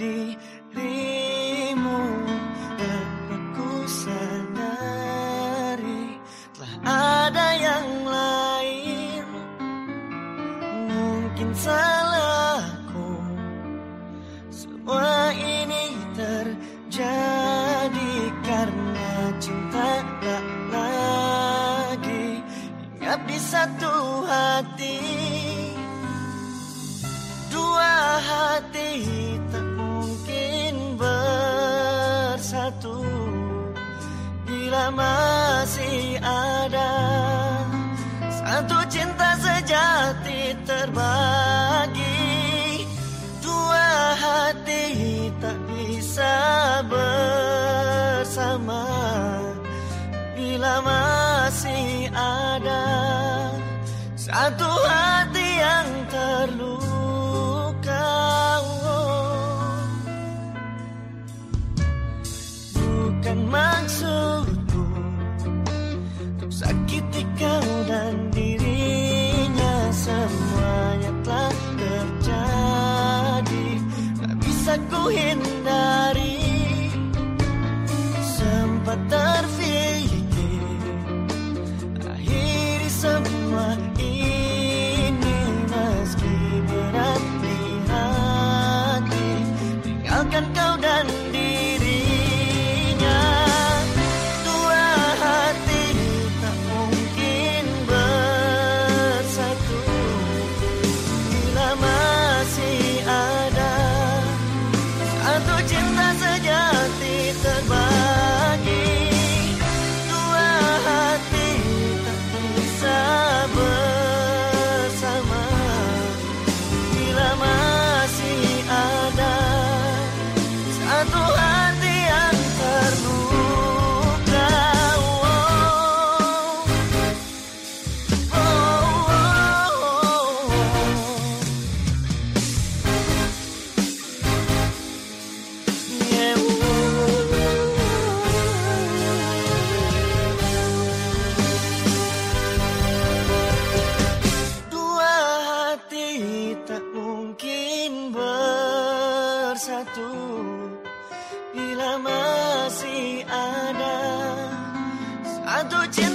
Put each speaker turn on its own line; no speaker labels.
dirimu dan aku sadari Telah ada yang lain Mungkin salahku. Semua ini terjadi Karena cinta tak lagi. Ingat di satu hati. Masih ada. Satu cinta sejati terbagi. Dua hati tak bisa bersama. Bila masih ada Satu hati bisa ku hindari. Sempat terfikir Akhiri semua ini Meski berat di hati. Tinggalkan kau dan dirinya tak mungkin bersatu Bila masih ada Satu cinta